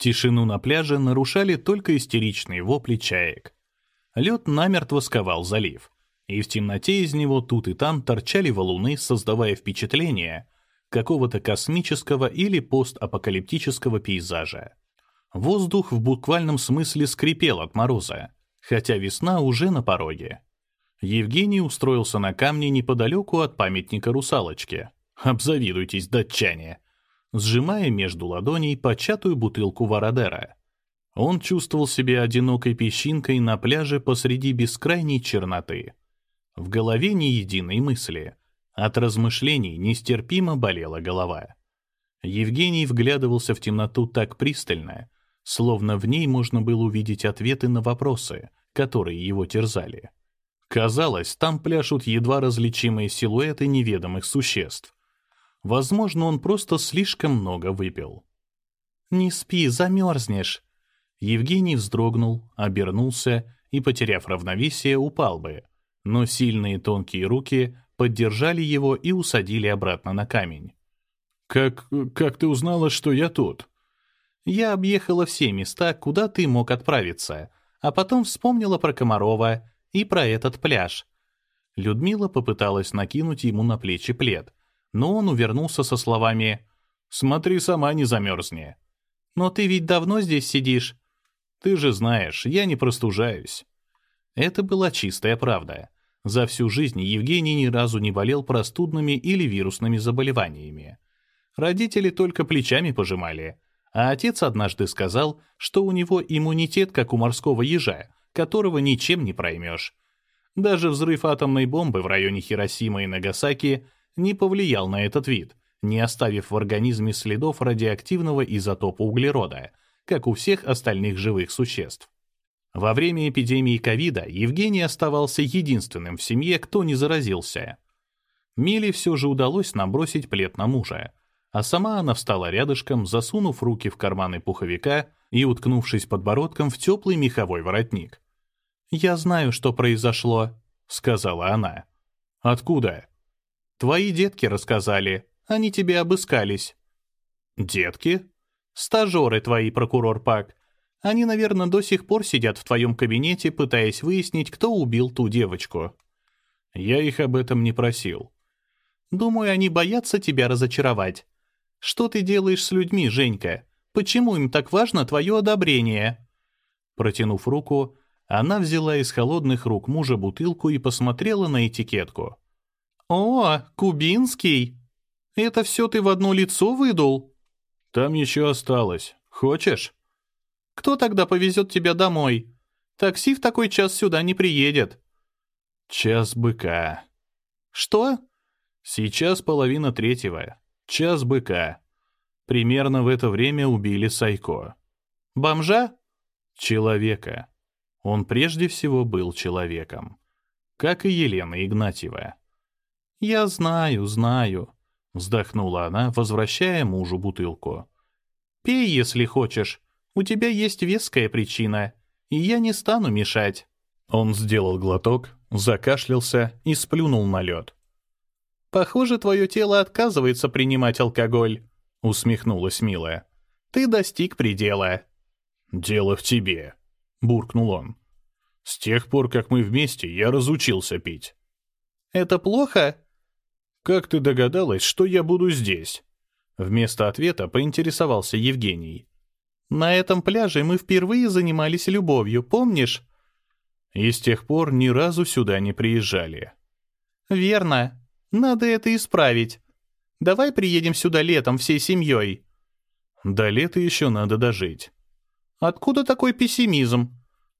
Тишину на пляже нарушали только истеричные вопли чаек. Лед намертво сковал залив, и в темноте из него тут и там торчали валуны, создавая впечатление какого-то космического или постапокалиптического пейзажа. Воздух в буквальном смысле скрипел от мороза, хотя весна уже на пороге. Евгений устроился на камне неподалеку от памятника русалочке. Обзавидуйтесь, датчане! Сжимая между ладоней початую бутылку Вородера. Он чувствовал себя одинокой песчинкой на пляже посреди бескрайней черноты. В голове ни единой мысли. От размышлений нестерпимо болела голова. Евгений вглядывался в темноту так пристально, словно в ней можно было увидеть ответы на вопросы, которые его терзали. Казалось, там пляшут едва различимые силуэты неведомых существ. Возможно, он просто слишком много выпил. «Не спи, замерзнешь!» Евгений вздрогнул, обернулся и, потеряв равновесие, упал бы. Но сильные тонкие руки поддержали его и усадили обратно на камень. «Как... как ты узнала, что я тут?» Я объехала все места, куда ты мог отправиться, а потом вспомнила про Комарова и про этот пляж. Людмила попыталась накинуть ему на плечи плед, но он увернулся со словами «Смотри, сама не замерзни». «Но ты ведь давно здесь сидишь?» «Ты же знаешь, я не простужаюсь». Это была чистая правда. За всю жизнь Евгений ни разу не болел простудными или вирусными заболеваниями. Родители только плечами пожимали — а отец однажды сказал, что у него иммунитет, как у морского ежа, которого ничем не проймешь. Даже взрыв атомной бомбы в районе Хиросимы и Нагасаки не повлиял на этот вид, не оставив в организме следов радиоактивного изотопа углерода, как у всех остальных живых существ. Во время эпидемии ковида Евгений оставался единственным в семье, кто не заразился. Миле все же удалось набросить плед на мужа, а сама она встала рядышком, засунув руки в карманы пуховика и уткнувшись подбородком в теплый меховой воротник. «Я знаю, что произошло», — сказала она. «Откуда?» «Твои детки рассказали. Они тебе обыскались». «Детки?» «Стажеры твои, прокурор Пак. Они, наверное, до сих пор сидят в твоем кабинете, пытаясь выяснить, кто убил ту девочку». «Я их об этом не просил». «Думаю, они боятся тебя разочаровать. Что ты делаешь с людьми, Женька? Почему им так важно твое одобрение?» Протянув руку, она взяла из холодных рук мужа бутылку и посмотрела на этикетку. «О, кубинский! Это все ты в одно лицо выдул?» «Там еще осталось. Хочешь?» «Кто тогда повезет тебя домой? Такси в такой час сюда не приедет». «Час быка». «Что?» «Сейчас половина третьего. Час быка. Примерно в это время убили Сайко. Бомжа? Человека. Он прежде всего был человеком. Как и Елена Игнатьева. «Я знаю, знаю», — вздохнула она, возвращая мужу бутылку. «Пей, если хочешь. У тебя есть веская причина, и я не стану мешать». Он сделал глоток, закашлялся и сплюнул на лед. «Похоже, твое тело отказывается принимать алкоголь», — усмехнулась милая. «Ты достиг предела». «Дело в тебе», — буркнул он. «С тех пор, как мы вместе, я разучился пить». «Это плохо?» «Как ты догадалась, что я буду здесь?» Вместо ответа поинтересовался Евгений. «На этом пляже мы впервые занимались любовью, помнишь?» И с тех пор ни разу сюда не приезжали. «Верно. Надо это исправить. Давай приедем сюда летом всей семьей». До лета еще надо дожить. Откуда такой пессимизм?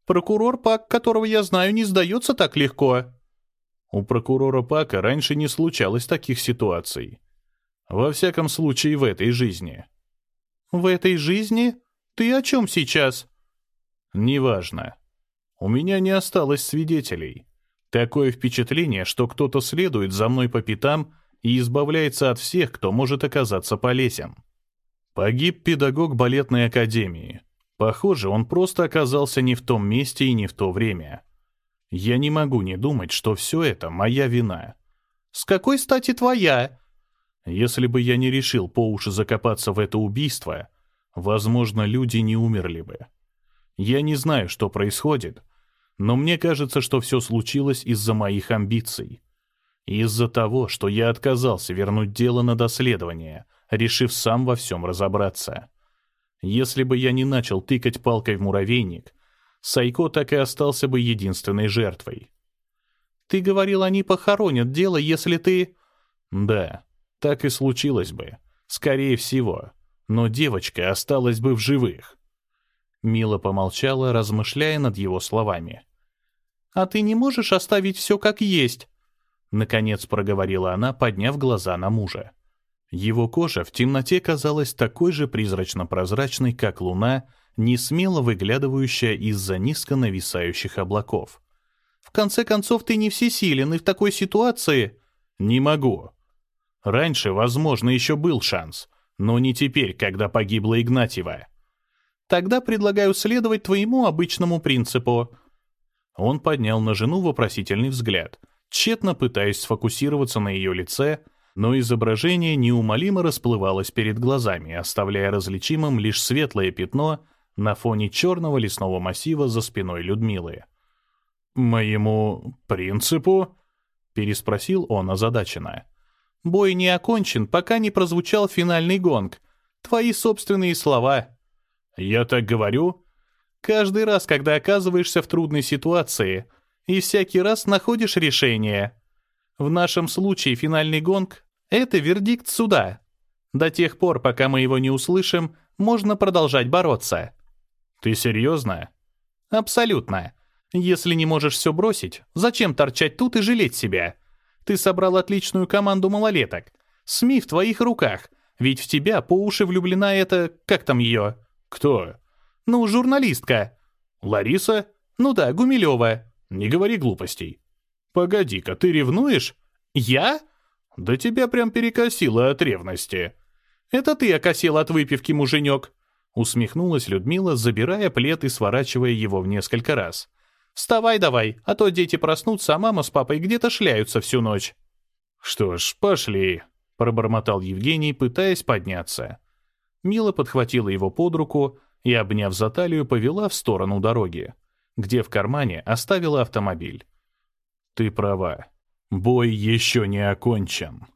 Прокурор Пак, которого я знаю, не сдается так легко. У прокурора Пака раньше не случалось таких ситуаций. Во всяком случае, в этой жизни. В этой жизни? Ты о чем сейчас? Неважно. У меня не осталось свидетелей. Такое впечатление, что кто-то следует за мной по пятам и избавляется от всех, кто может оказаться полезен. Погиб педагог балетной академии. Похоже, он просто оказался не в том месте и не в то время. Я не могу не думать, что все это моя вина. «С какой стати твоя?» Если бы я не решил по уши закопаться в это убийство, возможно, люди не умерли бы. Я не знаю, что происходит, но мне кажется, что все случилось из-за моих амбиций. Из-за того, что я отказался вернуть дело на доследование, решив сам во всем разобраться. Если бы я не начал тыкать палкой в муравейник, Сайко так и остался бы единственной жертвой. «Ты говорил, они похоронят дело, если ты...» «Да, так и случилось бы. Скорее всего. Но девочка осталась бы в живых». Мила помолчала, размышляя над его словами. «А ты не можешь оставить все как есть?» Наконец проговорила она, подняв глаза на мужа. Его кожа в темноте казалась такой же призрачно-прозрачной, как луна, не смело выглядывающая из-за низко нависающих облаков. «В конце концов, ты не всесилен, и в такой ситуации...» «Не могу. Раньше, возможно, еще был шанс, но не теперь, когда погибла Игнатьева. Тогда предлагаю следовать твоему обычному принципу». Он поднял на жену вопросительный взгляд, тщетно пытаясь сфокусироваться на ее лице, но изображение неумолимо расплывалось перед глазами, оставляя различимым лишь светлое пятно на фоне черного лесного массива за спиной Людмилы. «Моему принципу?» — переспросил он озадаченно. «Бой не окончен, пока не прозвучал финальный гонг. Твои собственные слова». «Я так говорю?» «Каждый раз, когда оказываешься в трудной ситуации, и всякий раз находишь решение. В нашем случае финальный гонг — это вердикт суда. До тех пор, пока мы его не услышим, можно продолжать бороться». «Ты серьезно?» «Абсолютно. Если не можешь все бросить, зачем торчать тут и жалеть себя? Ты собрал отличную команду малолеток. СМИ в твоих руках, ведь в тебя по уши влюблена эта... как там ее?» «Кто?» «Ну, журналистка». «Лариса?» «Ну да, Гумилева». «Не говори глупостей». «Погоди-ка, ты ревнуешь?» «Я?» «Да тебя прям перекосило от ревности». «Это ты окосил от выпивки, муженек», — усмехнулась Людмила, забирая плед и сворачивая его в несколько раз. «Вставай давай, а то дети проснутся, а мама с папой где-то шляются всю ночь». «Что ж, пошли», — пробормотал Евгений, пытаясь подняться. Мила подхватила его под руку и, обняв за талию, повела в сторону дороги, где в кармане оставила автомобиль. «Ты права. Бой еще не окончен».